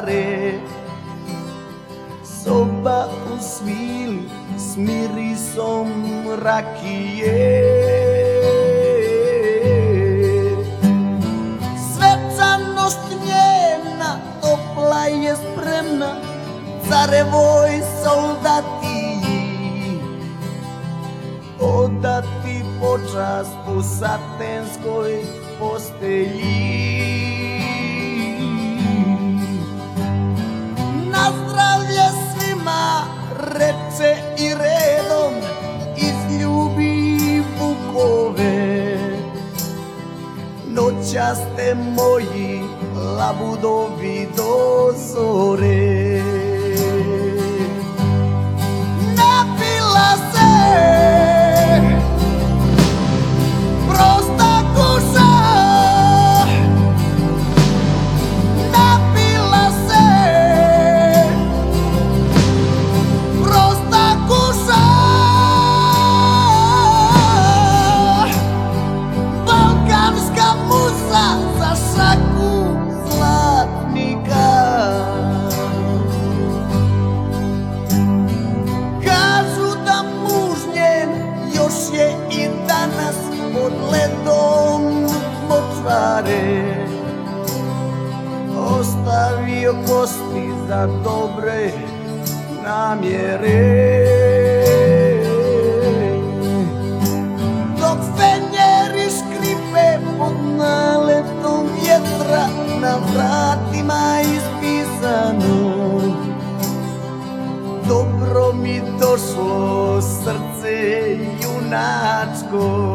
pustare Soba u svili s mirisom rakije. Svečanost njena topla je spremna Carevoj soldatiji Odati počast u satenskoj postelji часте мої лабудові дозори. Močvare Ostavio kosti za dobre namjere. Dok fenjeri škripe pod naletom vjetra Na vratima ispisano Dobro mi došlo srce junačko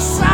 side.